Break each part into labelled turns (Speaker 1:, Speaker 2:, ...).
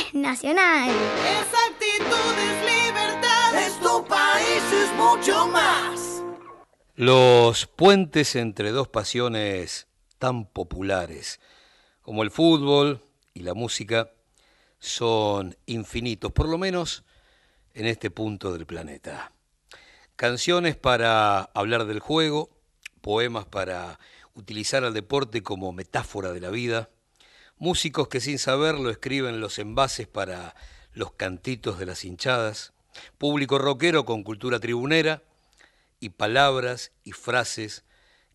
Speaker 1: es nacional.
Speaker 2: Esa actitud es libertad. Es tu país, es mucho más.
Speaker 3: Los puentes entre dos pasiones tan populares como el fútbol y la música son infinitos, por lo menos en este punto del planeta. Canciones para hablar del juego, poemas para utilizar al deporte como metáfora de la vida, músicos que sin saberlo escriben los envases para los cantitos de las hinchadas, público rockero con cultura tribunera y palabras y frases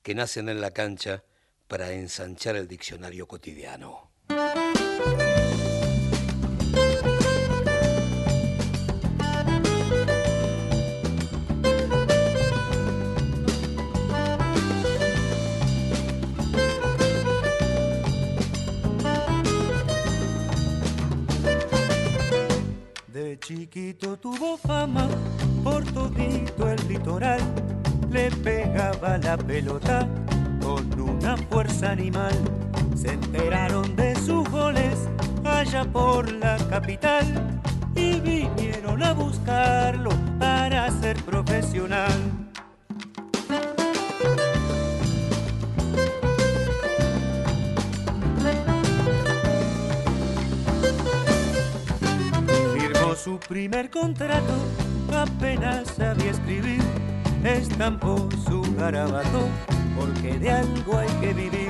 Speaker 3: que nacen en la cancha para ensanchar el diccionario cotidiano.
Speaker 4: Chiquito tuvo fama por todito el litoral, le pegaba la pelota con una fuerza animal. Se enteraron de sus goles allá por la capital y vinieron a buscarlo para ser profesional. Su primer contrato, apenas sabía escribir, estampó su garabato porque de algo hay que vivir.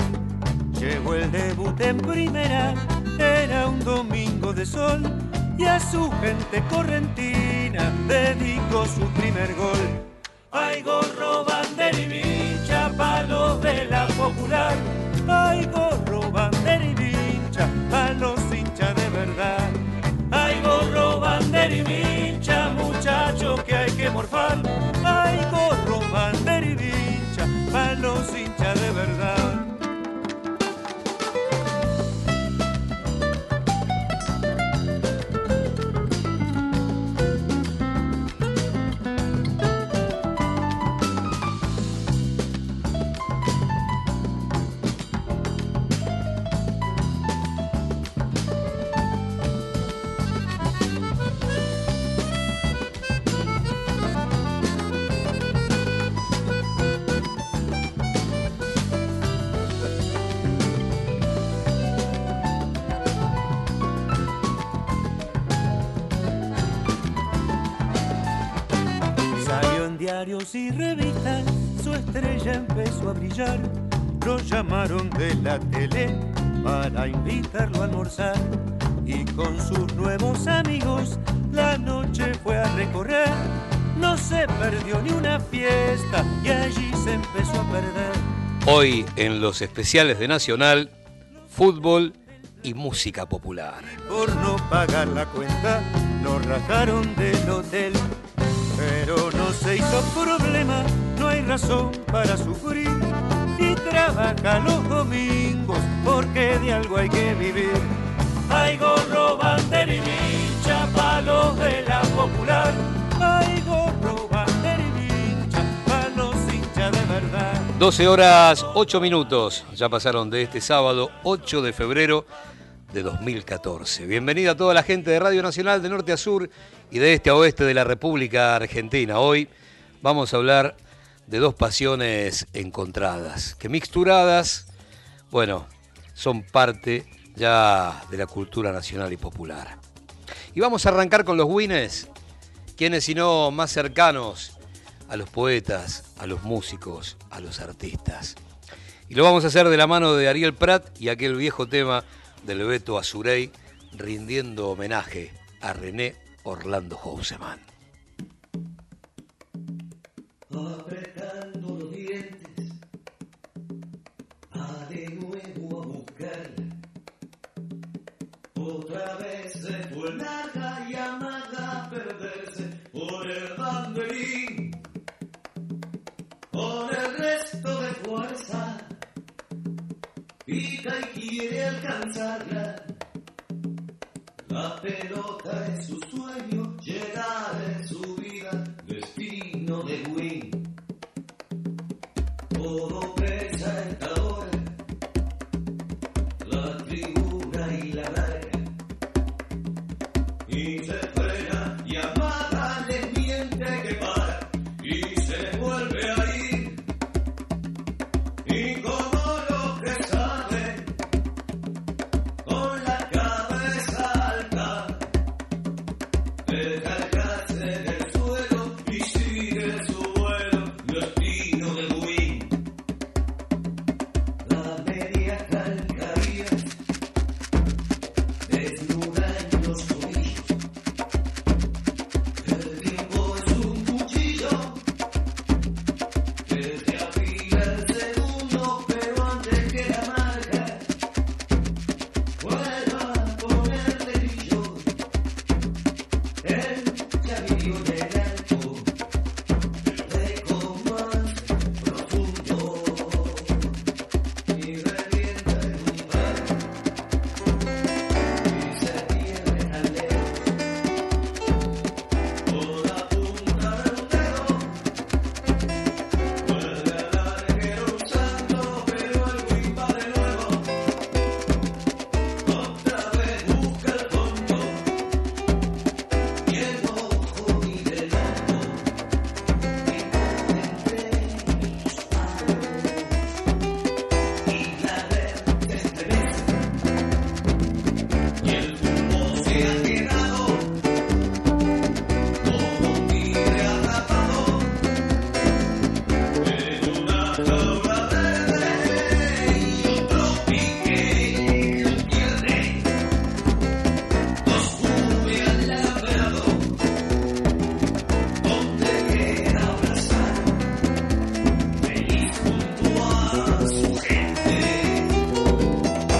Speaker 4: Llegó el debut en primera, era un domingo de sol y a su gente correntina dedicó su primer gol. Ay, gorro, bandera y vincha, palo de la popular. Ay, gorro, y revistas, su estrella empezó a brillar. Lo llamaron de la tele para invitarlo a almorzar. Y con sus nuevos amigos la noche fue a recorrer. No se perdió ni una fiesta y allí se empezó a perder.
Speaker 3: Hoy en los especiales de Nacional, fútbol y música popular.
Speaker 4: Por no pagar la cuenta, nos rajaron del hotel. Pero no se hizo problema, no hay razón para sufrir. Y trabaja los domingos, porque de algo hay que vivir. Hay gorro, vincha, palos de la popular. Hay gorro, vincha, palos hincha de verdad.
Speaker 3: 12 horas 8 minutos ya pasaron de este sábado 8 de febrero de 2014. Bienvenida a toda la gente de Radio Nacional de Norte a Sur y de este a oeste de la República Argentina. Hoy vamos a hablar de dos pasiones encontradas, que mixturadas, bueno, son parte ya de la cultura nacional y popular. Y vamos a arrancar con los Wines, quienes si no más cercanos a los poetas, a los músicos, a los artistas. Y lo vamos a hacer de la mano de Ariel Prat y aquel viejo tema del Beto Azurey, rindiendo homenaje a René Orlando Houseman.
Speaker 5: apretando los dientes, va de nuevo a buscar. Otra vez se fue larga llamada a perderse por el banderín, por y quiere alcanzarla. La pelota es su sueño, llegar en su vida, destino de win.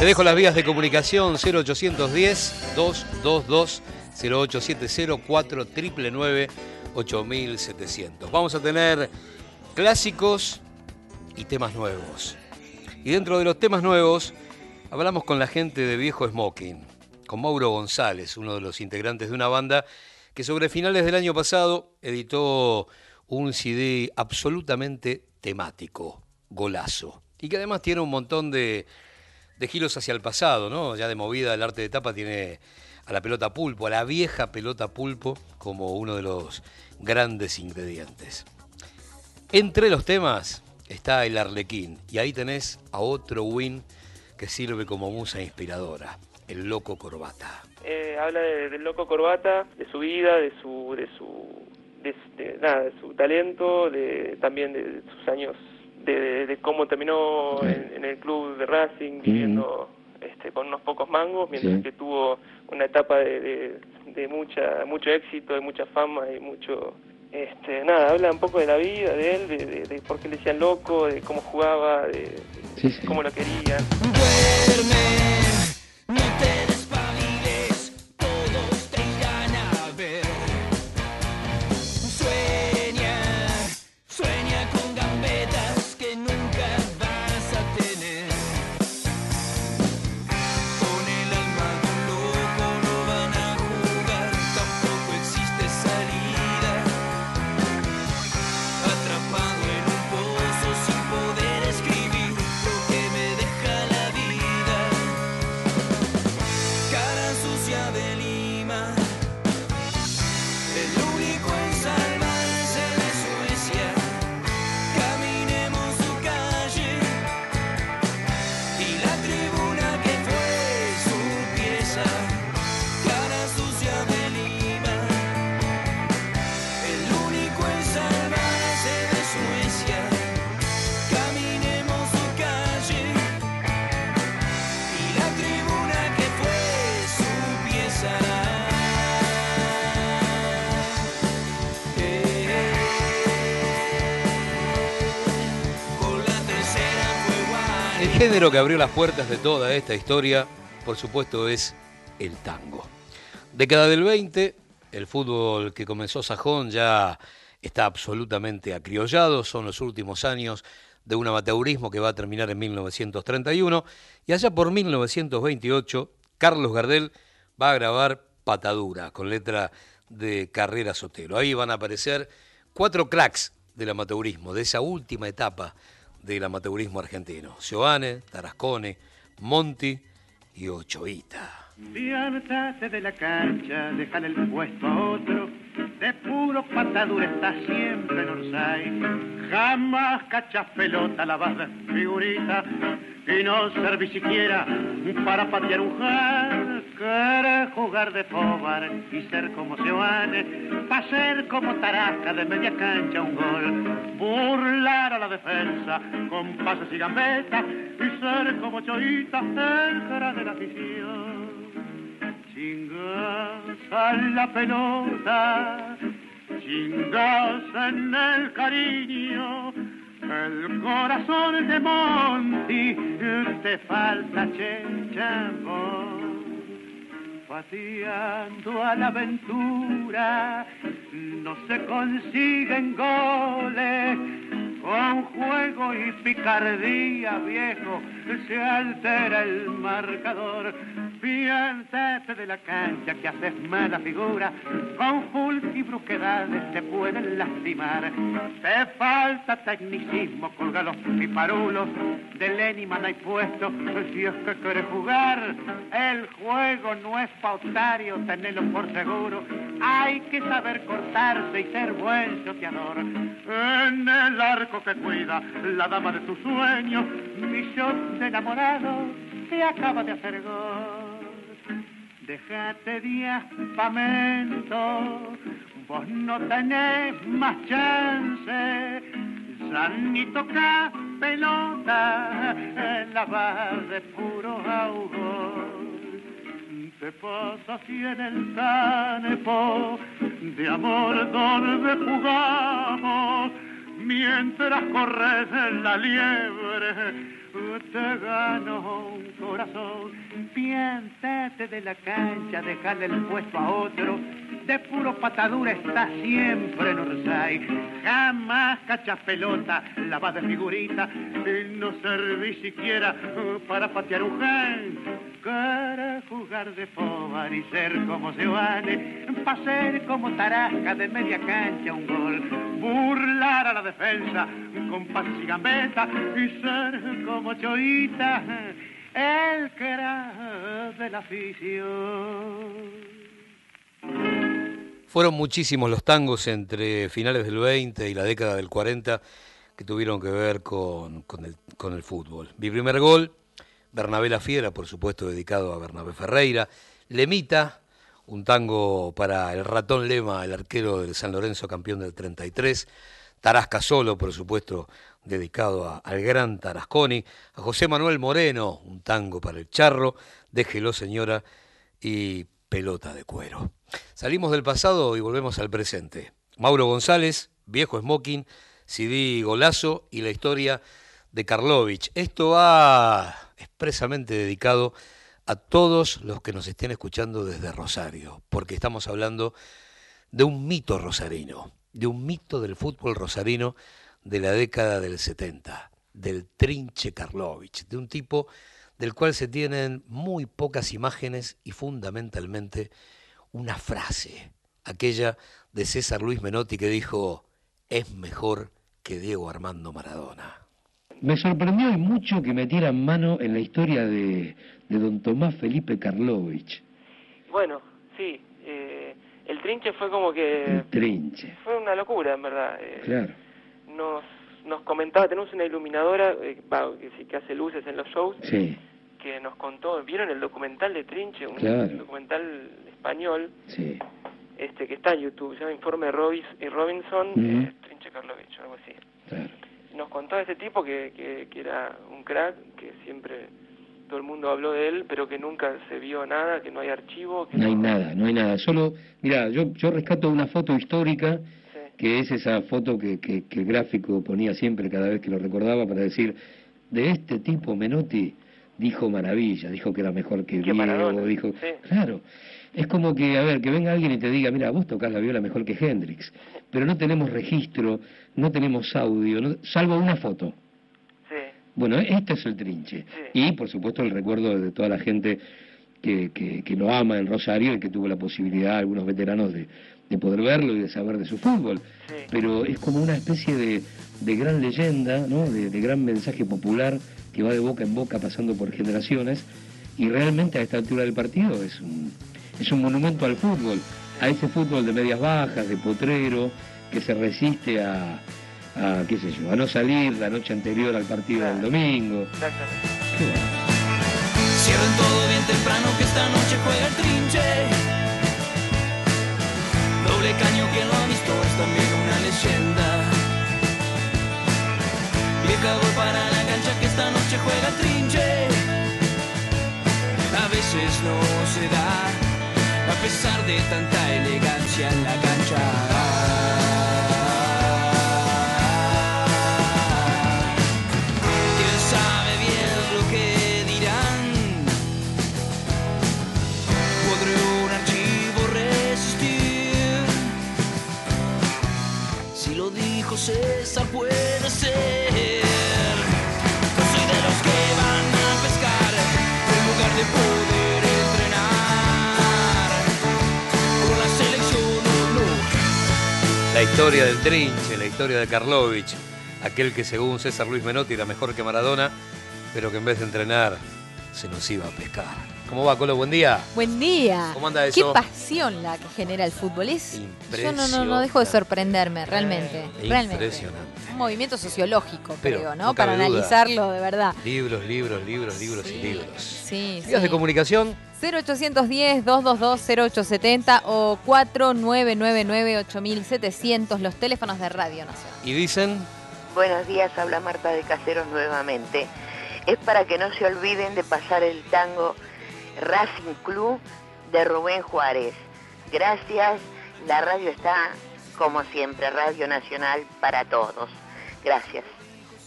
Speaker 6: Te
Speaker 3: dejo las vías de comunicación 0810-222, 0870-4999, 8700. Vamos a tener clásicos y temas nuevos. Y dentro de los temas nuevos, hablamos con la gente de Viejo Smoking, con Mauro González, uno de los integrantes de una banda que sobre finales del año pasado editó un CD absolutamente temático, golazo, y que además tiene un montón de, de giros hacia el pasado, ¿no? Ya de movida el arte de tapa tiene a la pelota pulpo, a la vieja pelota pulpo como uno de los grandes ingredientes. Entre los temas está el arlequín y ahí tenés a otro win que sirve como musa inspiradora, el loco corbata.
Speaker 7: Eh, habla de- del loco corbata, de su vida, de su, de su, de, nada, de su talento, de también de sus años, de, de- de cómo terminó en, en el club de Racing, viviendo este, con unos pocos mangos, mientras
Speaker 8: Sí.
Speaker 7: que tuvo una etapa de, de, de mucha, mucho éxito, de mucha fama y mucho, este, nada, habla un poco de la vida de él, de, de, de por qué le decían loco, de cómo jugaba, de,
Speaker 8: Sí, sí.
Speaker 7: cómo lo querían.
Speaker 3: Género que abrió las puertas de toda esta historia, por supuesto, es el tango. Década del 20, el fútbol que comenzó Sajón ya está absolutamente acriollado, son los últimos años de un amateurismo que va a terminar en 1931, y allá por 1928, Carlos Gardel va a grabar Patadura, con letra de Carrera Sotelo. Ahí van a aparecer cuatro cracks del amateurismo, de esa última etapa del amateurismo argentino. Giovanni, Tarascone, Monti y Ochoita.
Speaker 9: Piérdate de la cancha, déjale el puesto a otro. De puro patadura está siempre en Orsay. Jamás cachas pelota, la vas de figurita. Y no serví siquiera para patear un jar. Jugar de pobar y ser como Seoane. Pa' ser como Tarasca de media cancha un gol. Burlar a la defensa con pases y gambetas. Y ser como Choita, el cara de la afición. Chingas a la pelota, chingas en el cariño, el corazón de Monty, te falta chechambón. Pateando a la aventura, no se consiguen goles. Con juego y picardía, viejo, se altera el marcador. Piénsate de la cancha que haces mala figura, con full y brusquedades te pueden lastimar. Te falta tecnicismo, colga los piparulos, de Lenima no hay puesto, si es que quieres jugar. El juego no es pautario, tenelo por seguro. Hay que saber cortarse y ser buen choteador. En el arco que cuida la dama de tus sueños, millón de enamorados que acaba de hacer gol. Déjate de aspamento, vos no tenés más chance. Ya ni toca pelota, la vas de puro ahogón. Te pasa así en el canepo de amor donde jugamos, mientras corres en la liebre te gano un corazón. Piénsate de la cancha, dejarle el puesto a otro. De puro patadura está siempre en Orsay. Jamás cachas pelota, la vas de figurita. Y no serví siquiera para patear un gen. Para jugar de fobar y ser como Seoane. Pa' ser como Tarasca de media cancha un gol. Burlar a la defensa con pases y gambeta. Y ser como Choita, el que era de la afición.
Speaker 3: Fueron muchísimos los tangos entre finales del 20 y la década del 40 que tuvieron que ver con, con el, con el fútbol. Mi primer gol, Bernabé la Fiera, por supuesto dedicado a Bernabé Ferreira. Lemita, un tango para el ratón Lema, el arquero del San Lorenzo, campeón del 33. Tarasca Solo, por supuesto, dedicado al gran Tarasconi. A José Manuel Moreno, un tango para el charro. Déjelo, señora. Y pelota de cuero. Salimos del pasado y volvemos al presente. Mauro González, viejo smoking, CD Golazo y la historia de Karlovich. Esto va expresamente dedicado a todos los que nos estén escuchando desde Rosario, porque estamos hablando de un mito rosarino, de un mito del fútbol rosarino de la década del 70, del Trinche Karlovich, de un tipo del cual se tienen muy pocas imágenes y fundamentalmente una frase, aquella de César Luis Menotti que dijo, es mejor que Diego Armando Maradona.
Speaker 10: Me sorprendió y mucho que metieran mano en la historia de, de don Tomás Felipe Karlovich,
Speaker 8: Bueno, sí, eh, el trinche fue como que...
Speaker 10: el trinche.
Speaker 8: Fue una locura, en verdad. eh,
Speaker 10: Claro.
Speaker 8: Nos, nos comentaba, tenemos una iluminadora eh, que, que hace luces en los shows,
Speaker 10: Sí,
Speaker 8: que nos contó, ¿vieron el documental de Trinche? Un
Speaker 10: Claro.
Speaker 8: documental español
Speaker 10: sí.
Speaker 8: este que está en YouTube, se llama Informe Robis y Robinson,
Speaker 10: Ujú.
Speaker 8: eh, Trinche Karlovich, algo así.
Speaker 10: Claro.
Speaker 8: Nos contó ese tipo que, que, que era un crack, que siempre todo el mundo habló de él, pero que nunca se vio nada, que no hay archivo. Que
Speaker 10: No hay nada, no hay nada. Solo, mira, yo, yo rescato una foto histórica. Que es esa foto que, que, que el gráfico ponía siempre cada vez que lo recordaba para decir, de este tipo Menotti dijo maravilla, dijo que era mejor que
Speaker 8: Que
Speaker 10: Diego,
Speaker 8: Maradona,
Speaker 10: dijo...
Speaker 8: sí.
Speaker 10: Claro, es como que, a ver, que venga alguien y te diga, mira, vos tocás la viola mejor que Hendrix, pero no tenemos registro, no tenemos audio, no- salvo una foto.
Speaker 8: Sí,
Speaker 10: Bueno, este es el trinche.
Speaker 8: Sí.
Speaker 10: Y, por supuesto, el recuerdo de toda la gente que, que, que lo ama en Rosario y que tuvo la posibilidad, algunos veteranos, de, de poder verlo y de saber de su fútbol.
Speaker 8: Sí.
Speaker 10: Pero es como una especie de, de gran leyenda, ¿no? de, de gran mensaje popular que va de boca en boca pasando por generaciones y realmente a esta altura del partido es un, es un monumento al fútbol, a ese fútbol de medias bajas, de potrero, que se resiste a, a, qué sé yo, a no salir la noche anterior al partido del domingo.
Speaker 8: Exactamente.
Speaker 10: Qué bueno.
Speaker 7: Cierren todo bien temprano que esta noche juega el trinche. Caño que lo ha visto es también una leyenda. Vieja voy para la cancha que esta noche juega trinche. A veces no se da, a pesar de tanta elegancia en la cancha. Si lo dijo César puede ser. No soy de los que van a pescar en lugar de poder entrenar. Con la selección no.
Speaker 3: La historia del Trinche, la historia de Karlovich, aquel que según César Luis Menotti era mejor que Maradona, pero que en vez de entrenar se nos iba a pescar. ¿Cómo va, Colo? Buen día.
Speaker 11: Buen día.
Speaker 3: ¿Cómo anda
Speaker 11: Qué
Speaker 3: eso?
Speaker 11: pasión la que genera el fútbol. Es, yo no, no, no dejo de sorprenderme, realmente. realmente.
Speaker 3: Impresionante.
Speaker 11: Un movimiento sociológico,
Speaker 3: Pero,
Speaker 11: creo,
Speaker 3: no
Speaker 11: ¿no? Para analizarlo de verdad.
Speaker 3: Libros, libros, libros, libros y libros.
Speaker 11: Sí,
Speaker 3: Vías
Speaker 11: sí.
Speaker 3: de comunicación,
Speaker 11: 0810-222-0870 o 4999-8700, los teléfonos de Radio Nacional.
Speaker 3: y dicen,
Speaker 12: Buenos días, habla Marta de Caseros nuevamente. Es para que no se olviden de pasar el tango Racing Club de Rubén Juárez. Gracias, la radio está como siempre, Radio Nacional para todos. Gracias.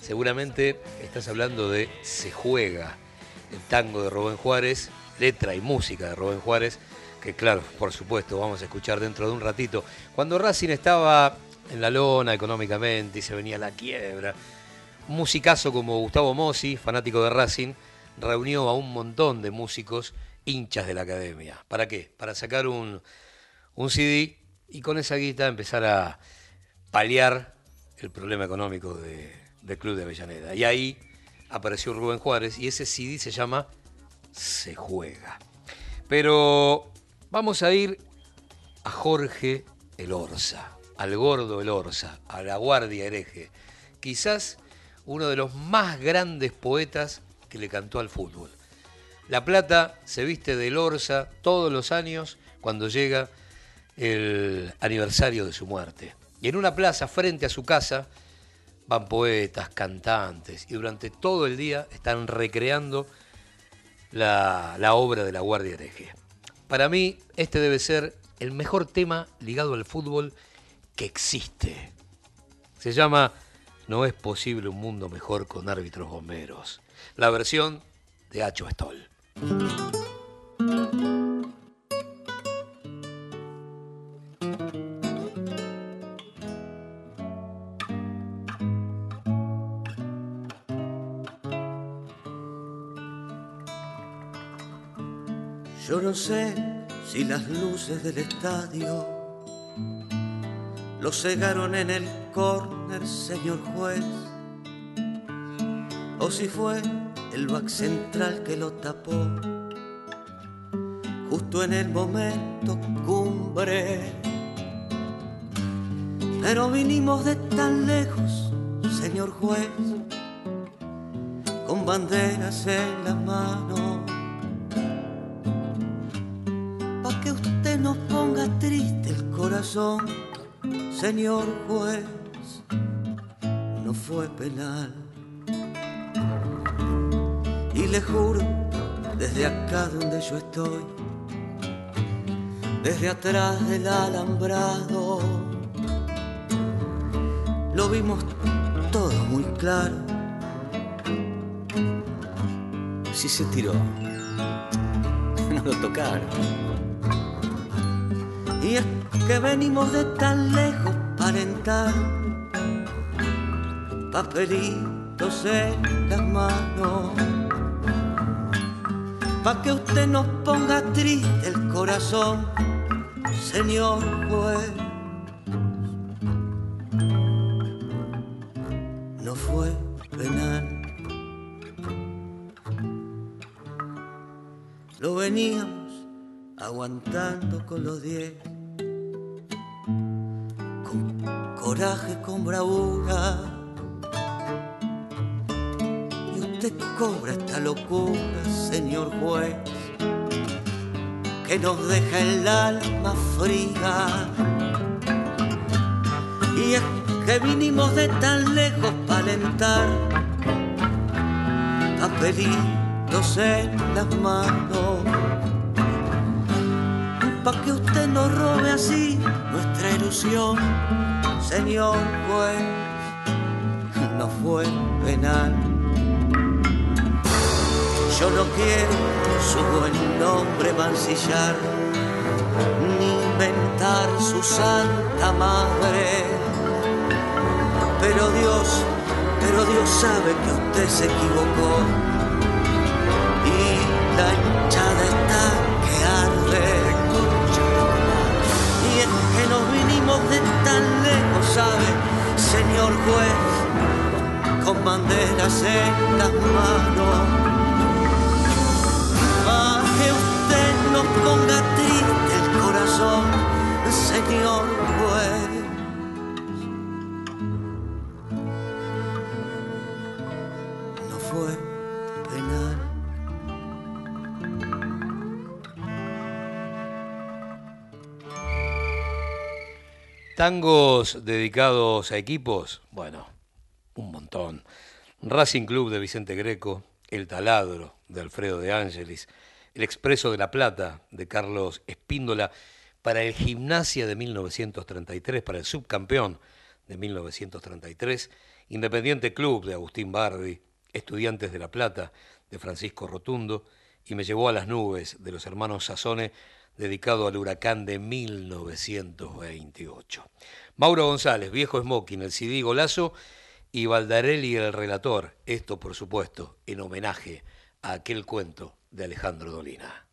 Speaker 3: seguramente estás hablando de Se juega, el tango de Rubén Juárez, letra y música de Rubén Juárez, que claro, por supuesto, vamos a escuchar dentro de un ratito. Cuando Racing estaba en la lona económicamente y se venía la quiebra, un musicazo como Gustavo Mossi, fanático de Racing, reunió a un montón de músicos hinchas de la academia. ¿Para qué? Para sacar un, un CD y con esa guita empezar a paliar el problema económico de- del Club de Avellaneda. Y ahí apareció Rubén Juárez y ese CD se llama Se juega. Pero vamos a ir a Jorge el Orza, al gordo el Orza, a la Guardia hereje. Quizás uno de los más grandes poetas que le cantó al fútbol. La Plata se viste del Orza todos los años cuando llega el aniversario de su muerte. Y en una plaza frente a su casa van poetas, cantantes, y durante todo el día están recreando la, la obra de la Guardia Hereje. Para mí, este debe ser el mejor tema ligado al fútbol que existe. Se llama No es posible un mundo mejor con árbitros bomberos. La versión de Hacho Stoll.
Speaker 13: Yo no sé si las luces del estadio lo cegaron en el córner, señor juez, o si fue el back central que lo tapó justo en el momento cumbre. Pero vinimos de tan lejos, señor juez, con banderas en las manos pa' que usted no ponga triste el corazón, señor juez, no fue penal. Y le juro, desde acá donde yo estoy, desde atrás del alambrado, lo vimos todo muy claro.
Speaker 14: Si se tiró. No lo tocaron.
Speaker 13: Y es que venimos de tan lejos para entrar papelitos en las manos. Pa' que usted nos ponga triste el corazón, señor juez. No fue penal. lo veníamos aguantando con los diez. Con coraje, con bravura. Cobra esta locura, señor juez, que nos deja el alma fría. Y es que vinimos de tan lejos para alentar papelitos en las manos. Pa' que usted no robe así nuestra ilusión, señor juez, no fue penal. Yo no quiero su buen nombre mancillar, ni inventar su santa madre. Pero Dios, pero Dios sabe que usted se equivocó y la hinchada está que arde. Y es que nos vinimos de tan lejos, sabe, señor juez, con banderas en las manos. Ponga triste el corazón, señor. No fue penal.
Speaker 3: Tangos dedicados a equipos, bueno, un montón. Racing Club de Vicente Greco, El Taladro de Alfredo de Ángelis, El Expreso de la Plata de Carlos Espíndola, para el Gimnasia de 1933, para el subcampeón de 1933, Independiente Club de Agustín Bardi, Estudiantes de La Plata de Francisco Rotundo, y Me llevó a las nubes de los hermanos Sazone, dedicado al huracán de 1928. Mauro González, Viejo Smoking, el CD Golazo, y Valdarelli el relator, esto por supuesto en homenaje a aquel cuento de Alejandro Dolina.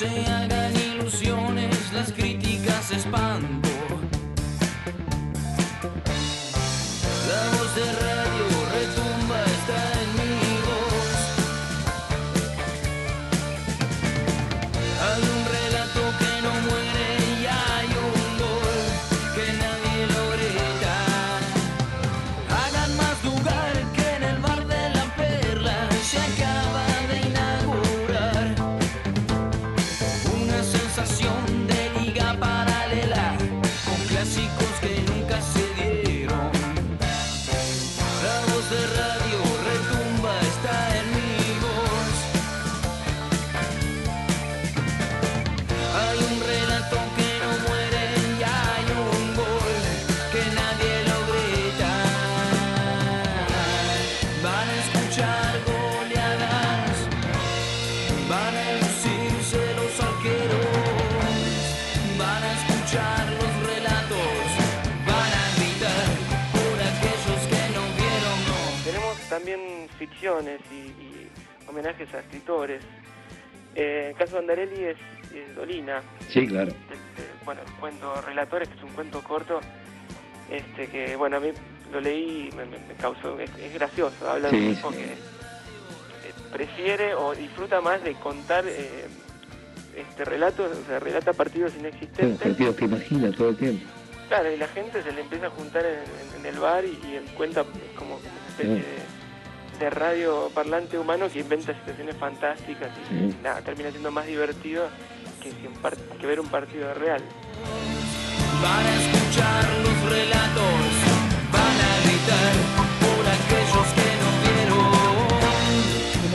Speaker 7: Se hagan ilusiones, las críticas espanto. La voz de y, y
Speaker 8: homenajes a escritores. Eh, el caso de Andarelli es, es Dolina,
Speaker 10: Sí, claro.
Speaker 8: este, bueno, el cuento Relatores, que es un cuento corto, este que, bueno, a mí lo leí y me, causó, es, es gracioso, habla de
Speaker 10: Sí,
Speaker 8: un tipo
Speaker 10: sí.
Speaker 8: que eh, prefiere o disfruta más de contar eh, este relatos, o sea, relata partidos inexistentes.
Speaker 10: partidos que imagina todo el tiempo.
Speaker 8: Claro, y la gente se le empieza a juntar en, en- en el bar y, y él cuenta como una especie de, de radio parlante humano que inventa situaciones fantásticas y
Speaker 10: Sí.
Speaker 8: nada, termina siendo más divertido que, que un par- que ver un partido real.
Speaker 7: Van a escuchar los relatos, van a gritar por aquellos que no vieron.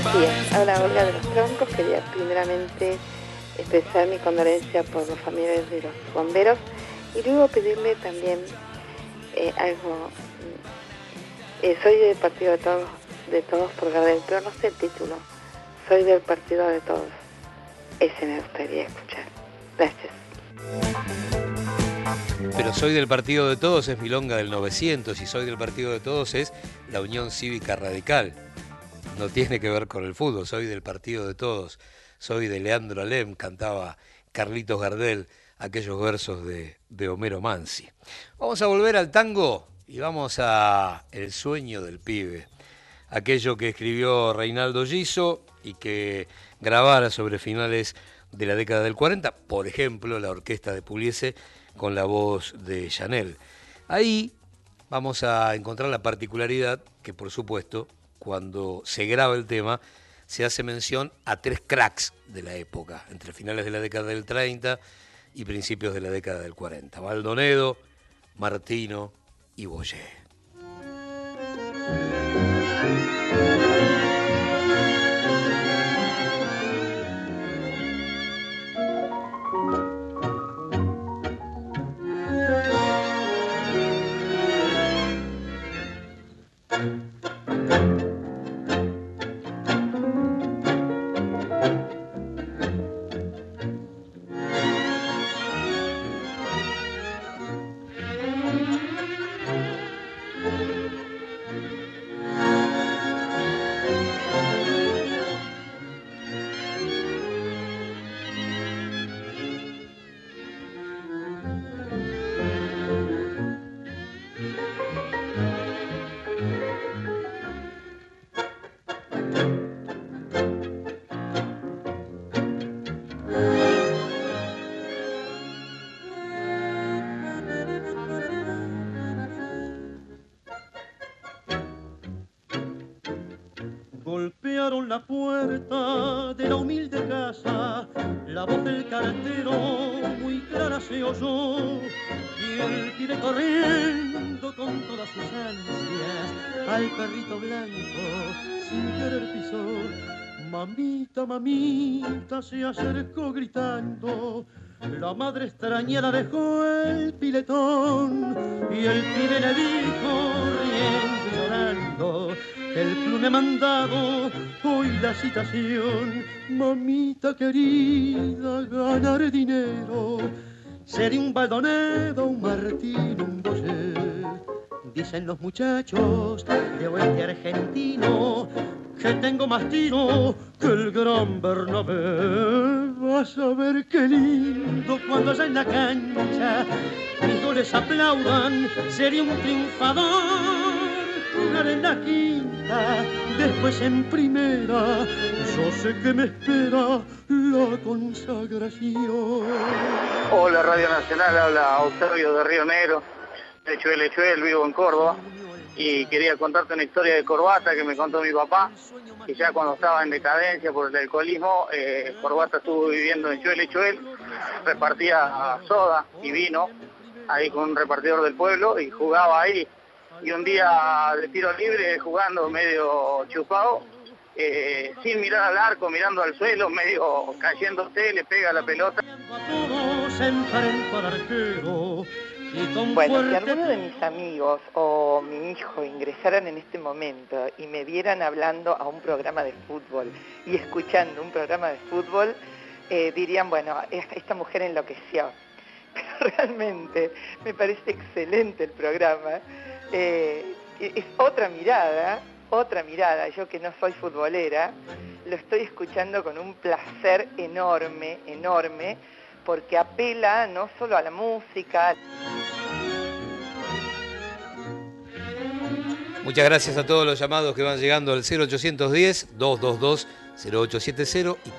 Speaker 15: Buenos días, habla Olga de los Troncos. Quería primeramente expresar mi condolencia por los familiares de los bomberos Y luego pedirle también eh, algo. Eh, soy del partido de todos, de todos por Gardel, pero no sé el título. Soy del partido de todos. Ese me gustaría escuchar. Gracias.
Speaker 3: Pero soy del partido de todos es Milonga del 900 y soy del partido de todos es la Unión Cívica Radical. No tiene que ver con el fútbol, soy del partido de todos. Soy de Leandro Alem, cantaba Carlitos Gardel aquellos versos de, de Homero Mansi. Vamos a volver al tango y vamos a El sueño del pibe, aquello que escribió Reinaldo Giso y que grabara sobre finales de la década del 40, por ejemplo, la orquesta de Puliese con la voz de Chanel. Ahí vamos a encontrar la particularidad que, por supuesto, cuando se graba el tema, se hace mención a tres cracks de la época, entre finales de la década del 30 y principios de la década del 40. Baldonedo, Martino y Boyer.
Speaker 16: Se acercó gritando, la madre extrañera dejó el piletón y el pibe le dijo riendo y llorando el plune mandado, hoy la citación, mamita querida, ganar dinero, ser un baldonedo, un martín, un boyer. Dicen los muchachos de oeste argentino que tengo más tiro que el gran Bernabé. Vas a ver qué lindo cuando allá en la cancha mis goles aplaudan, sería un triunfador jugar en la quinta, después en primera, yo sé que me espera la consagración.
Speaker 17: Hola Radio Nacional, habla Octavio de Río Negro, de Chuel Echuel, vivo en Córdoba, y quería contarte una historia de corbata que me contó mi papá, que ya cuando estaba en decadencia por el alcoholismo, eh, corbata estuvo viviendo en Chuel Echuel, repartía soda y vino ahí con un repartidor del pueblo y jugaba ahí y un día de tiro libre jugando medio chupado, eh, sin mirar al arco, mirando al suelo, medio cayéndose, le pega la pelota.
Speaker 15: Bueno, si alguno de mis amigos o mi hijo ingresaran en este momento y me vieran hablando a un programa de fútbol y escuchando un programa de fútbol, eh, dirían, bueno, esta mujer enloqueció. Pero realmente me parece excelente el programa eh, es otra mirada, otra mirada. Yo que no soy futbolera, lo estoy escuchando con un placer enorme, enorme, porque apela no solo a la música.
Speaker 3: Muchas gracias a todos los llamados que van llegando al 0810-222-0870 y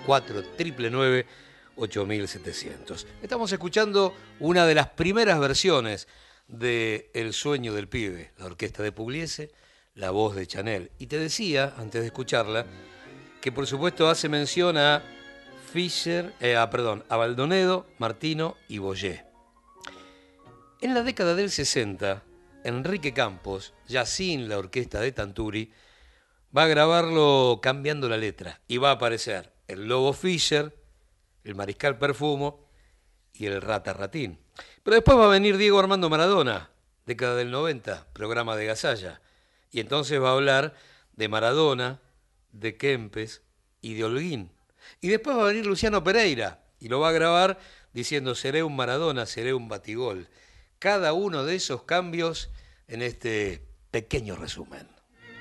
Speaker 3: 499-8700. Estamos escuchando una de las primeras versiones de El sueño del pibe, la orquesta de Pugliese, la voz de Chanel. Y te decía, antes de escucharla, que por supuesto hace mención a Fischer, eh, perdón, a Baldonedo, Martino y Boyé. En la década del 60, Enrique Campos, ya sin la orquesta de Tanturi, va a grabarlo cambiando la letra y va a aparecer el Lobo Fischer, el Mariscal Perfumo y el Rata Ratín. Pero después va a venir Diego Armando Maradona, década del 90, programa de Gasalla. Y entonces va a hablar de Maradona, de Kempes y de Holguín. Y después va a venir Luciano Pereira y lo va a grabar diciendo seré un Maradona, seré un batigol. Cada uno de esos cambios en este pequeño resumen.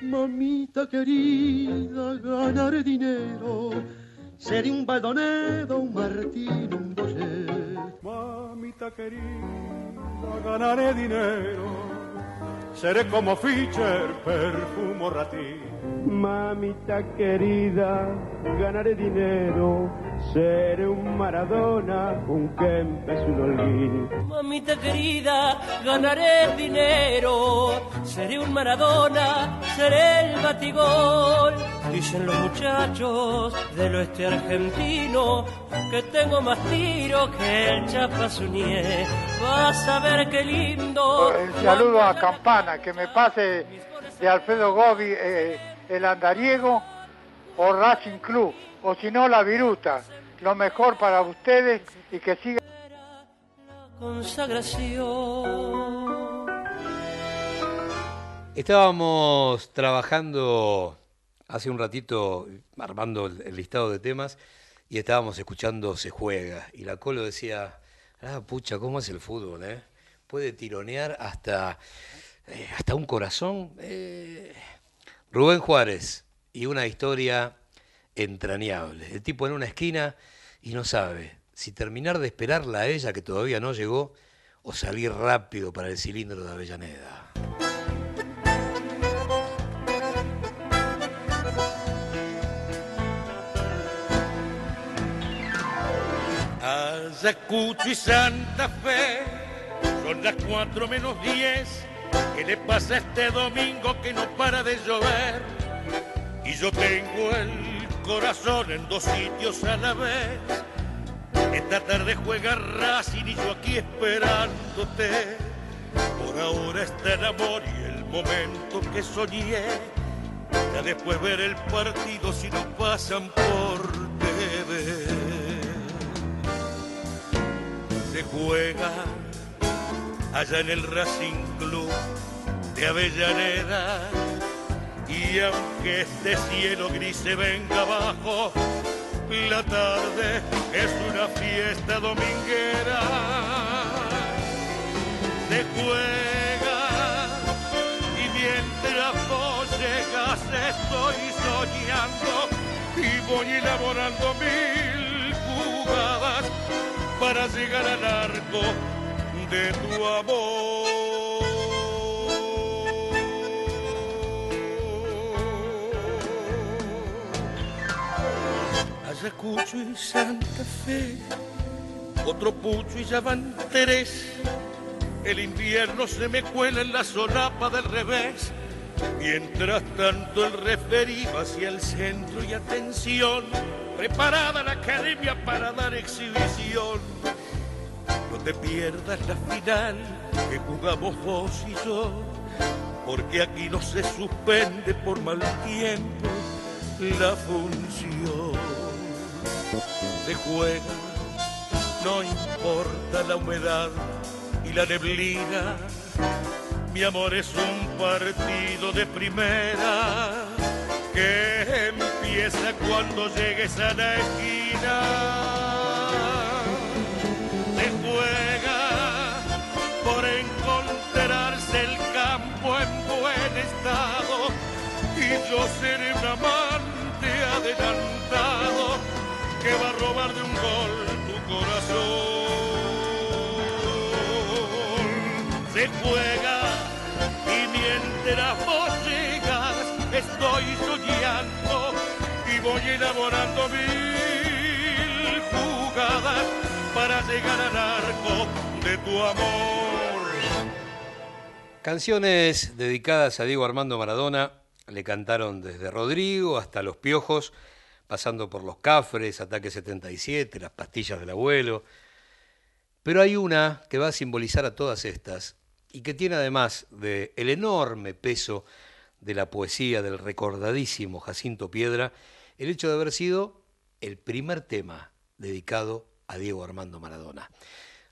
Speaker 16: Mamita querida, ganaré dinero. Seré un baldonedo, un martín, un boyer. Mamita querida, ganaré dinero. Seré como Fischer, perfumo ratín.
Speaker 18: Mamita querida, ganaré dinero. Seré un Maradona, un Kempes, un Holguín.
Speaker 19: Mamita querida, ganaré dinero. Seré un Maradona, seré el batigol. Dicen los muchachos del oeste argentino que tengo más tiro que el Chapasuñé. Vas a ver qué lindo.
Speaker 20: El saludo a Campana, que me pase de Alfredo Gobi eh, el andariego o Racing Club, o si no la viruta. Lo mejor para ustedes y que siga.
Speaker 19: Consagración.
Speaker 3: Estábamos trabajando hace un ratito, armando el, el listado de temas, y estábamos escuchando Se Juega. Y la Colo decía, ah, pucha, ¿cómo es el fútbol? Eh? Puede tironear hasta, eh, hasta un corazón. Eh, Rubén Juárez, y una historia entrañable. El tipo en una esquina y no sabe si terminar de esperarla a ella que todavía no llegó o salir rápido para el cilindro de Avellaneda.
Speaker 21: Ayacucho y Santa Fe son las cuatro menos 10. ¿Qué le pasa este domingo que no para de llover? Y yo tengo el corazón en dos sitios a la vez. Esta tarde juega Racing y yo aquí esperándote. Por ahora está el amor y el momento que soñé. Ya después ver el partido si no pasan por TV. Se juega allá en el Racing Club de Avellaneda. Y aunque este cielo gris se venga abajo, la tarde es una fiesta dominguera. Se juega y mientras vos llegas estoy soñando y voy elaborando mil jugadas para llegar al arco de tu amor. Ayacucho y Santa Fe, otro pucho y ya van. El invierno se me cuela en la solapa del revés. Mientras tanto el referí hacia el centro y atención, preparada la academia para dar exhibición. No te pierdas la final que jugamos vos y yo, porque aquí no se suspende por mal tiempo la función. Se juega, no importa la humedad y la neblina. Mi amor es un partido de primera que empieza cuando llegues a la esquina. Se juega por encontrarse el campo en buen estado y yo seré un amante adelantado que va a robar de un gol tu corazón. Se juega y mientras vos llegas estoy soñando y voy elaborando mil jugadas para llegar al arco de tu amor.
Speaker 3: Canciones dedicadas a Diego Armando Maradona le cantaron desde Rodrigo hasta Los Piojos, pasando por Los Cafres, Ataque 77, Las Pastillas del Abuelo. Pero hay una que va a simbolizar a todas estas y que tiene además de el enorme peso de la poesía del recordadísimo Jacinto Piedra, el hecho de haber sido el primer tema dedicado a Diego Armando Maradona.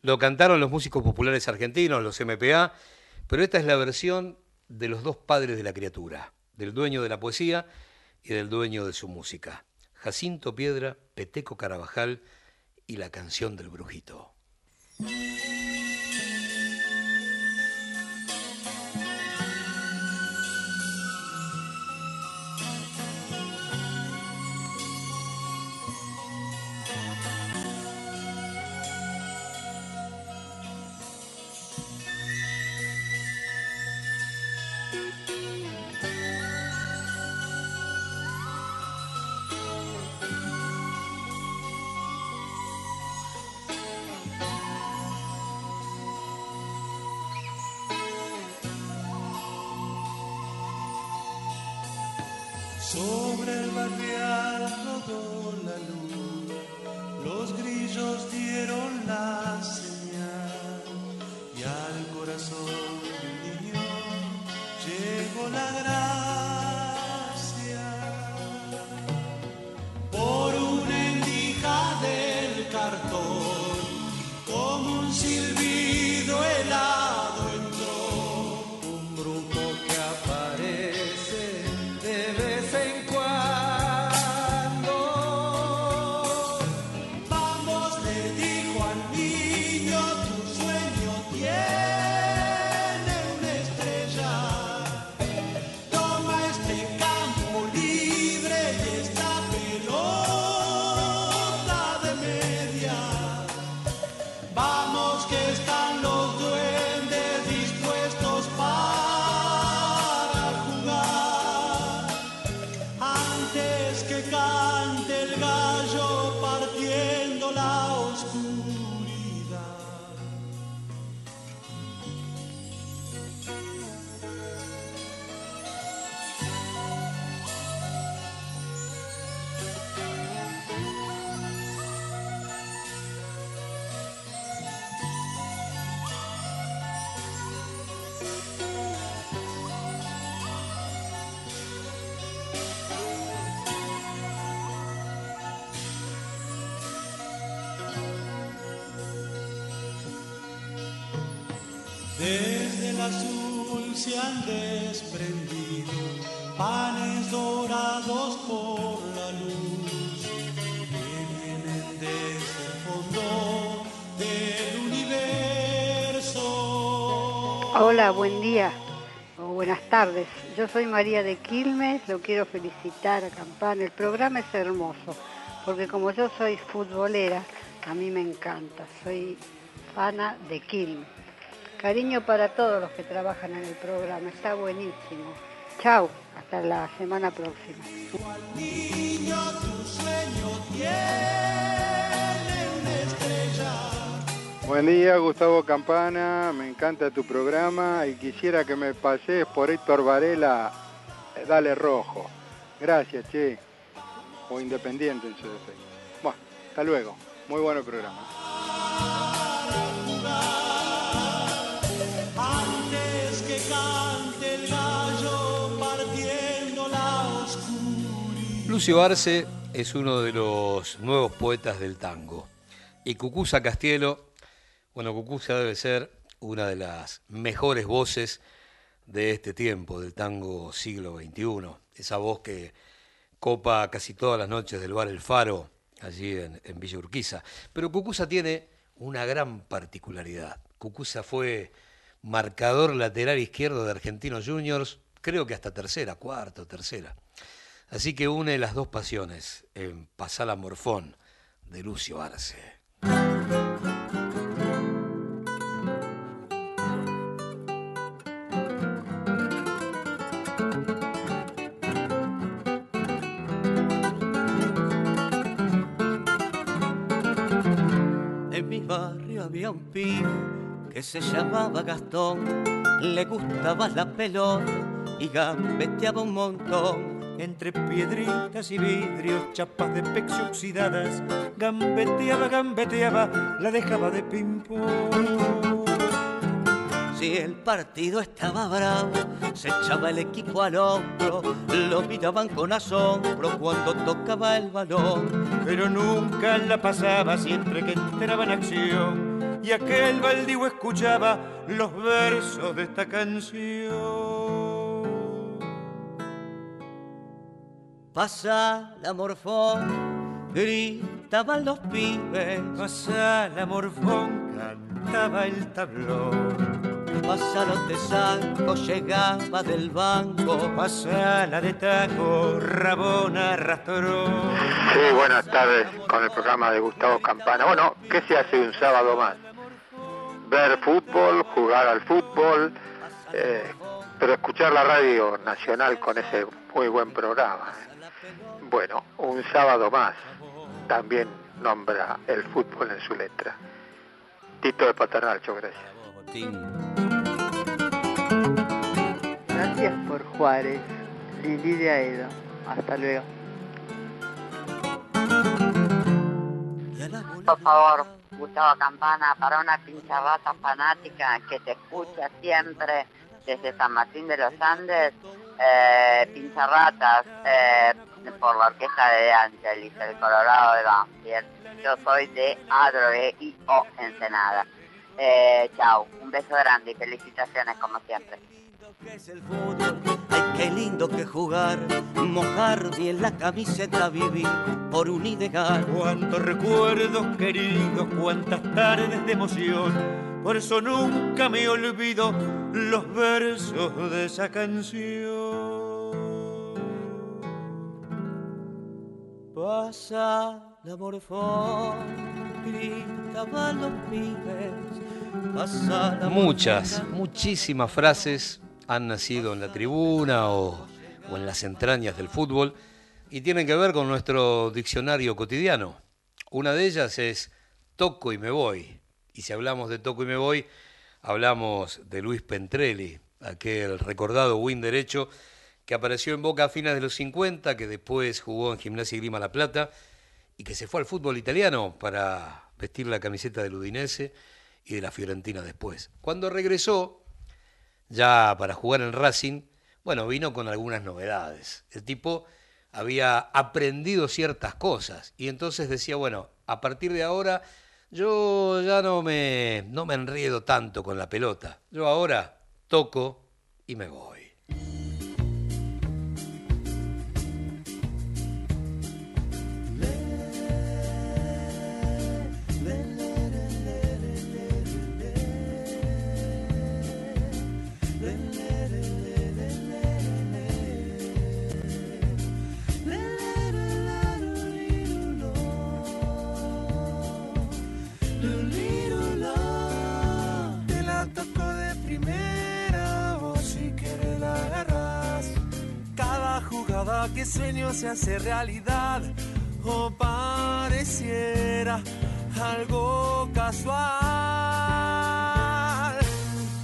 Speaker 3: Lo cantaron los músicos populares argentinos, los MPA, pero esta es la versión de los dos padres de la criatura, del dueño de la poesía y del dueño de su música. Jacinto Piedra, Peteco Carabajal y la canción del brujito.
Speaker 22: Hola, buen día o buenas tardes. Yo soy María de Quilmes, lo quiero felicitar a Campana. El programa es hermoso, porque como yo soy futbolera, a mí me encanta. Soy fana de Quilmes. Cariño para todos los que trabajan en el programa, está buenísimo. Chao, hasta la semana próxima.
Speaker 20: Buen día, Gustavo Campana. Me encanta tu programa y quisiera que me pases por Héctor Varela. eh, Dale rojo. Gracias, che. O independiente en su defecto. Bueno, hasta luego. Muy bueno el programa.
Speaker 13: Antes que cante el gallo partiendo la oscuridad.
Speaker 3: Lucio Arce es uno de los nuevos poetas del tango. Y Cucuza Castielo, bueno, Cucuza debe ser una de las mejores voces de este tiempo, del tango siglo XXI. Esa voz que copa casi todas las noches del bar El Faro, allí en, Villa Urquiza. Pero Cucuza tiene una gran particularidad. Cucuza fue marcador lateral izquierdo de Argentinos Juniors, creo que hasta tercera, cuarta o tercera. Así que une las dos pasiones en Pasala Morfón de Lucio Arce.
Speaker 19: Se llamaba Gastón, le gustaba la pelota y gambeteaba un montón.
Speaker 9: Entre piedritas y vidrios, chapas de pexi oxidadas, gambeteaba, gambeteaba, la dejaba de ping-pong.
Speaker 13: Si el partido estaba bravo, se echaba el equipo al hombro, lo miraban con asombro cuando tocaba el balón.
Speaker 4: Pero nunca la pasaba siempre que entraba en acción y aquel baldío escuchaba los versos de esta canción.
Speaker 13: Pasa la morfón, gritaban los pibes.
Speaker 4: Pasa la morfón, cantaba el tablón.
Speaker 13: Pasa los de saco, llegaba del banco.
Speaker 4: Pasa la de taco, rabona, rastrón.
Speaker 23: Sí, buenas tardes con el programa de Gustavo Campana. Bueno, ¿qué se hace un sábado más? Ver fútbol, jugar al fútbol, eh, pero escuchar la radio nacional con ese muy buen programa. Bueno, un sábado más también nombra el fútbol en su letra. Tito de Paternalcho, gracias.
Speaker 24: Gracias por Juárez. Lili de Aedo. Hasta luego.
Speaker 12: Por favor, Gustavo Campana, para una pinchabata fanática que te escucha siempre desde San Martín de los Andes, eh, pincharratas eh, por la orquesta de Angelis, el Colorado de Banfield. Yo soy de ADRO-I-O Ensenada. Eh, chao, un beso grande y felicitaciones como siempre.
Speaker 13: Qué lindo que jugar, mojar bien la camiseta, vivir por un ideal.
Speaker 4: Cuántos recuerdos queridos, cuántas tardes de emoción. Por eso nunca me olvido los versos de esa canción.
Speaker 13: Pasa la morfón, gritaban los pibes. Pasa la
Speaker 3: Muchas, muchísimas frases han nacido en la tribuna o, o en las entrañas del fútbol y tienen que ver con nuestro diccionario cotidiano. Una de ellas es toco y me voy. Y si hablamos de toco y me voy, hablamos de Luis Pentrelli, aquel recordado win derecho que apareció en Boca a fines de los 50, que después jugó en Gimnasia y Grima La Plata y que se fue al fútbol italiano para vestir la camiseta del Udinese y de la Fiorentina después. Cuando regresó, ya para jugar en Racing, bueno, vino con algunas novedades. El tipo había aprendido ciertas cosas y entonces decía, bueno, a partir de ahora yo ya no me, no me enriedo tanto con la pelota. Yo ahora toco y me voy.
Speaker 5: Se hace realidad o pareciera algo casual.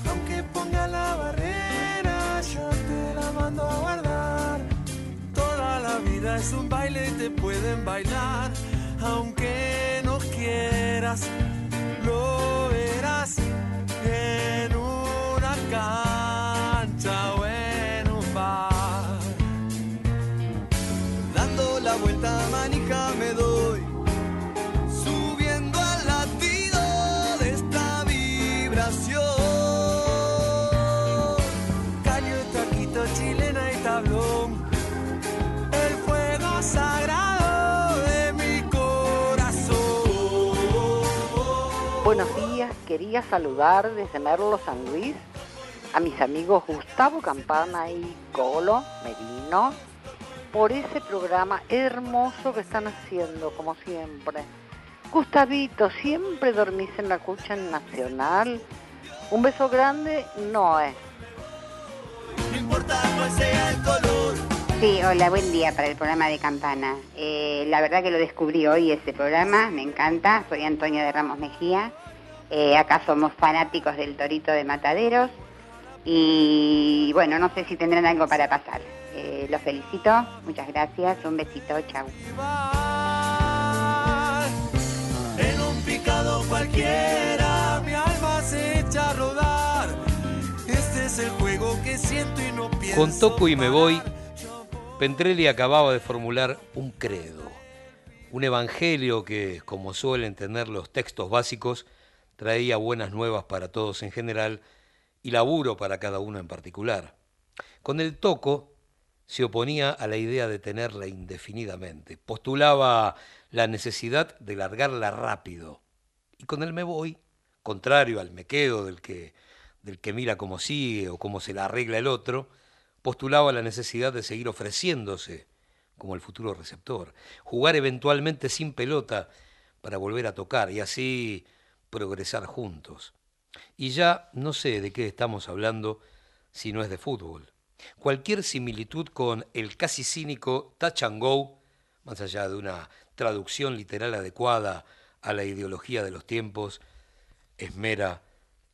Speaker 5: Aunque ponga la barrera, yo te la mando a guardar. Toda la vida es un baile y te pueden bailar, aunque no quieras lo
Speaker 24: quería saludar desde Merlo San Luis a mis amigos Gustavo Campana y Colo Merino por ese programa hermoso que están haciendo, como siempre. Gustavito, siempre dormís en la cucha en Nacional. Un beso grande, Noé.
Speaker 25: Sí, hola, buen día para el programa de Campana. Eh, la verdad que lo descubrí hoy ese programa, me encanta. Soy Antonia de Ramos Mejía. Eh, acá somos fanáticos del Torito de Mataderos. Y bueno, no sé si tendrán algo para pasar. Eh, los felicito, muchas gracias, un besito, chao.
Speaker 5: En un picado cualquiera mi alma se echa a rodar es el juego que siento y no pienso.
Speaker 3: Con Toco y me voy, Pentrelli acababa de formular un credo, un evangelio que, como suelen tener los textos básicos, traía buenas nuevas para todos en general y laburo para cada uno en particular. Con el Toco se oponía a la idea de tenerla indefinidamente, postulaba la necesidad de largarla rápido. Y con el me voy, contrario al me quedo del que, del que mira cómo sigue o cómo se la arregla el otro, postulaba la necesidad de seguir ofreciéndose como el futuro receptor, jugar eventualmente sin pelota para volver a tocar y así progresar juntos. Y ya no sé de qué estamos hablando si no es de fútbol. Cualquier similitud con el casi cínico touch and go, más allá de una traducción literal adecuada a la ideología de los tiempos, es mera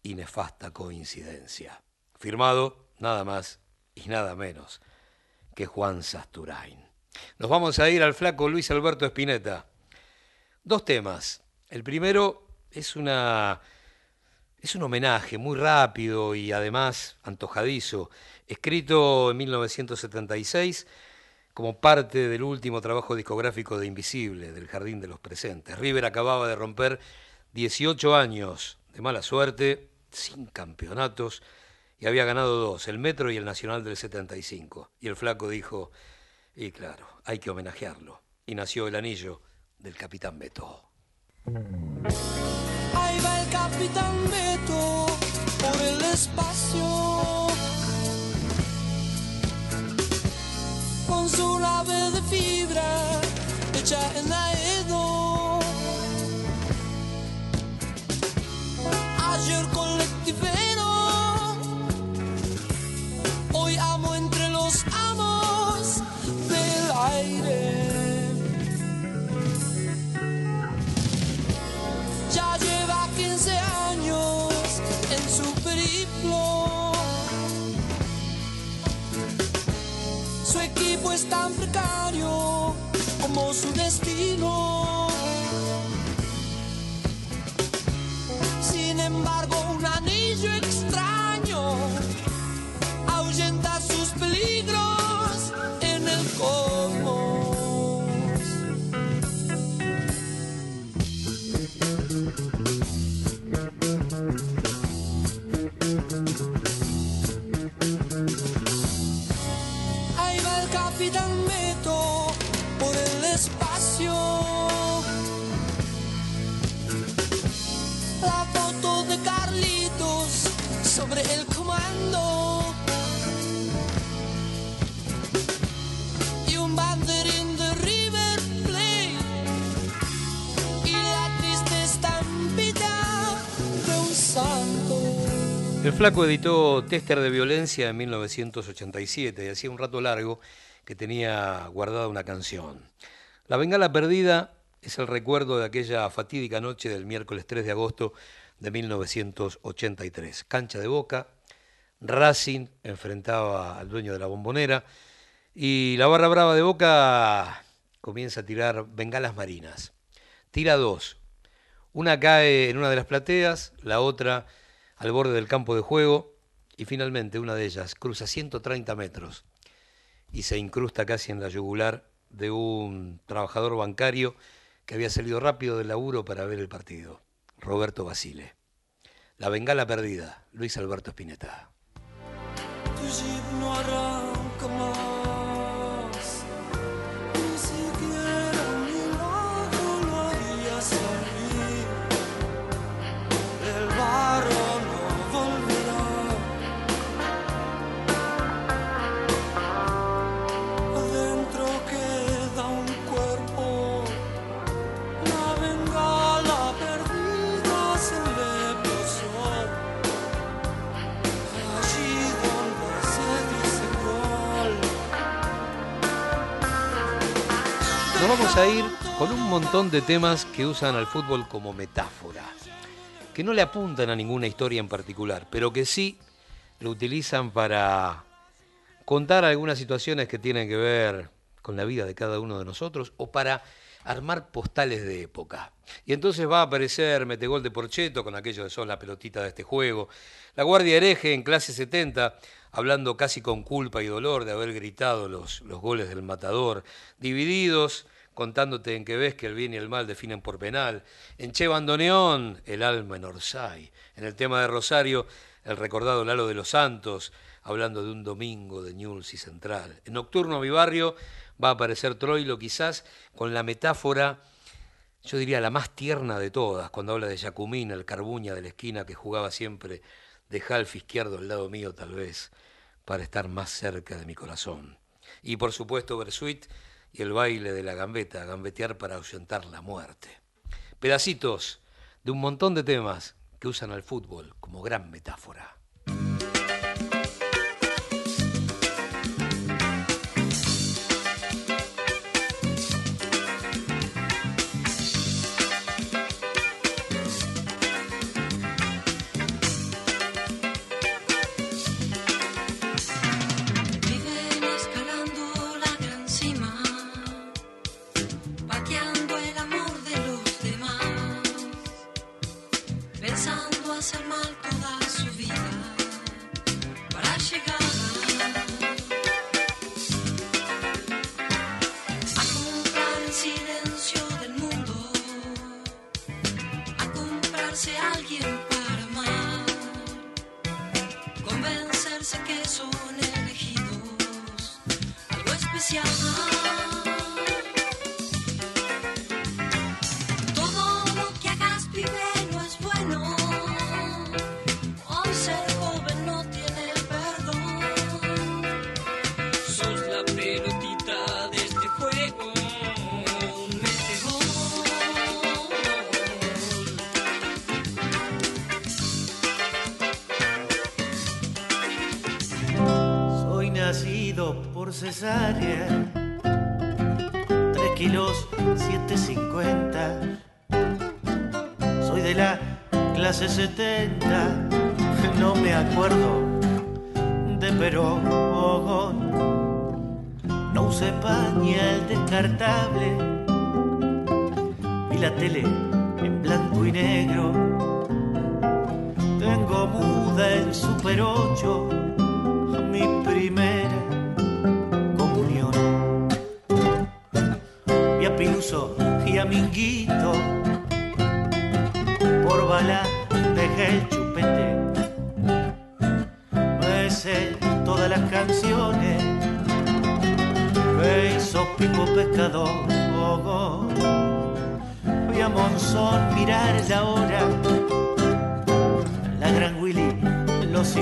Speaker 3: y nefasta coincidencia. Firmado nada más y nada menos que Juan Sasturain. Nos vamos a ir al flaco Luis Alberto Spinetta. Dos temas. El primero es una es un homenaje muy rápido y además antojadizo, escrito en 1976 como parte del último trabajo discográfico de Invisible, del Jardín de los Presentes. River acababa de romper 18 años de mala suerte, sin campeonatos, y había ganado dos, el Metro y el Nacional del 75. Y el flaco dijo, y claro, hay que homenajearlo. Y nació el anillo del Capitán Beto.
Speaker 26: Ahí va el capitán Beto por el espacio. Con su nave de fibra hecha en Aedo. Es tan precario como su destino. Sin embargo,
Speaker 3: flaco editó Tester de Violencia en 1987 y hacía un rato largo que tenía guardada una canción. La Bengala Perdida es el recuerdo de aquella fatídica noche del miércoles 3 de agosto de 1983. Cancha de Boca, Racing enfrentaba al dueño de la bombonera y la barra brava de Boca comienza a tirar bengalas marinas. Tira dos. Una cae en una de las plateas, la otra al borde del campo de juego y finalmente una de ellas cruza 130 metros y se incrusta casi en la yugular de un trabajador bancario que había salido rápido del laburo para ver el partido, Roberto Basile. La bengala perdida, Luis Alberto Spinetta. Vamos a ir con un montón de temas que usan al fútbol como metáfora, que no le apuntan a ninguna historia en particular, pero que sí lo utilizan para contar algunas situaciones que tienen que ver con la vida de cada uno de nosotros o para armar postales de época. Y entonces va a aparecer Metegol de Porcheto con aquello de son la pelotita de este juego. La Guardia Hereje en clase 70, hablando casi con culpa y dolor de haber gritado los, los goles del matador. Divididos, contándote en que ves que el bien y el mal definen por penal. En Che Bandoneón, el alma en Orsay. En el tema de Rosario, el recordado Lalo de los Santos, hablando de un domingo de Newell's Central. En Nocturno Mi Barrio va a aparecer Troilo quizás con la metáfora, yo diría la más tierna de todas, cuando habla de Yacumina, el carbuña de la esquina que jugaba siempre de half izquierdo al lado mío tal vez, para estar más cerca de mi corazón. Y por supuesto Bersuit y el baile de la gambeta, gambetear para ahuyentar la muerte. Pedacitos de un montón de temas que usan al fútbol como gran metáfora.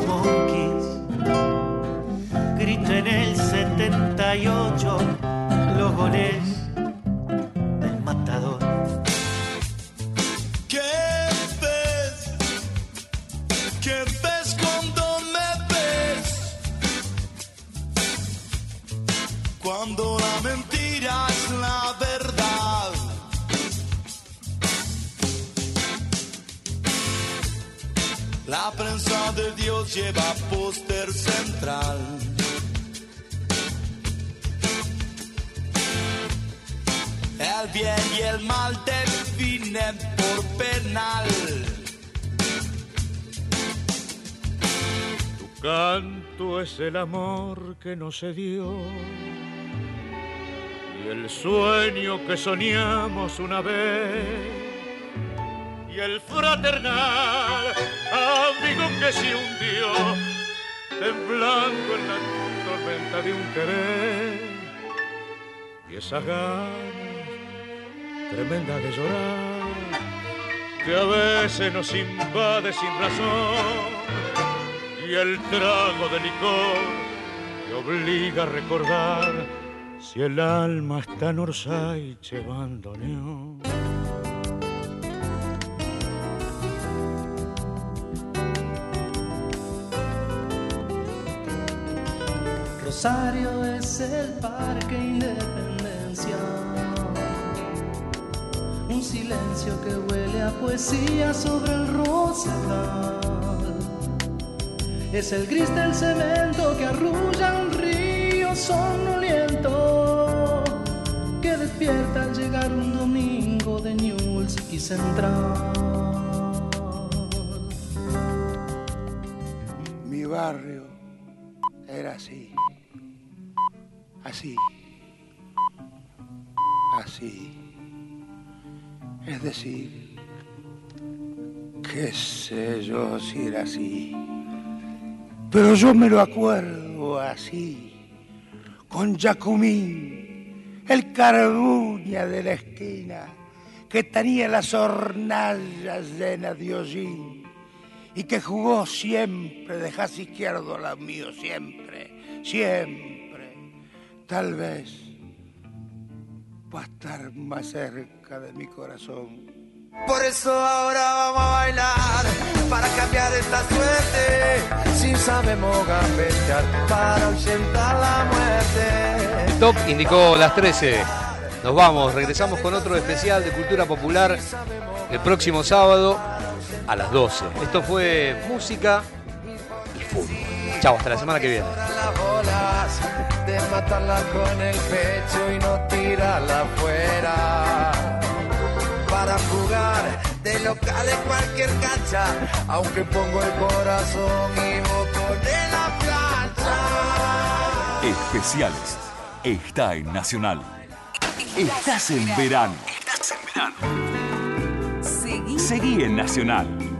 Speaker 27: Monkeys. Grito en el 78 los goles
Speaker 13: Prensa de Dios lleva póster central. El bien y el mal definen por penal.
Speaker 21: Tu canto es el amor que no se dio y el sueño que soñamos una vez y el fraternal amigo que se hundió temblando en la tormenta de un querer y esas ganas tremendas de llorar que a veces nos invade sin razón y el trago de licor que obliga a recordar si el alma está en Orsay bandoneón.
Speaker 28: Rosario es el parque Independencia. Un silencio que huele a poesía sobre el rosedal. Es el gris del cemento que arrulla un río sonoliento que despierta al llegar un quise entrar.
Speaker 29: Mi barrio era así, así, así. Es decir, qué sé yo si era así, pero yo me lo acuerdo así, con Jacumín, el carbuña de la esquina, que tenía las hornallas llenas de hollín y que jugó siempre de jazz izquierdo al mío, siempre, siempre. Tal vez va a estar más cerca de mi corazón.
Speaker 5: Por eso ahora vamos a bailar para cambiar esta suerte. Si sabemos gambetear para ahuyentar la muerte.
Speaker 3: El top indicó las 13. Nos vamos, regresamos con otro especial de cultura popular el próximo sábado a las 12. Esto fue música. Chao, hasta la semana que viene.
Speaker 5: De matarla con el pecho y no tirarla afuera. Para jugar de local en cualquier cancha, aunque pongo el corazón y voto de la plancha.
Speaker 30: Especiales. Está en Nacional. Estás en verano.
Speaker 31: Seguí
Speaker 30: Seguí en Nacional.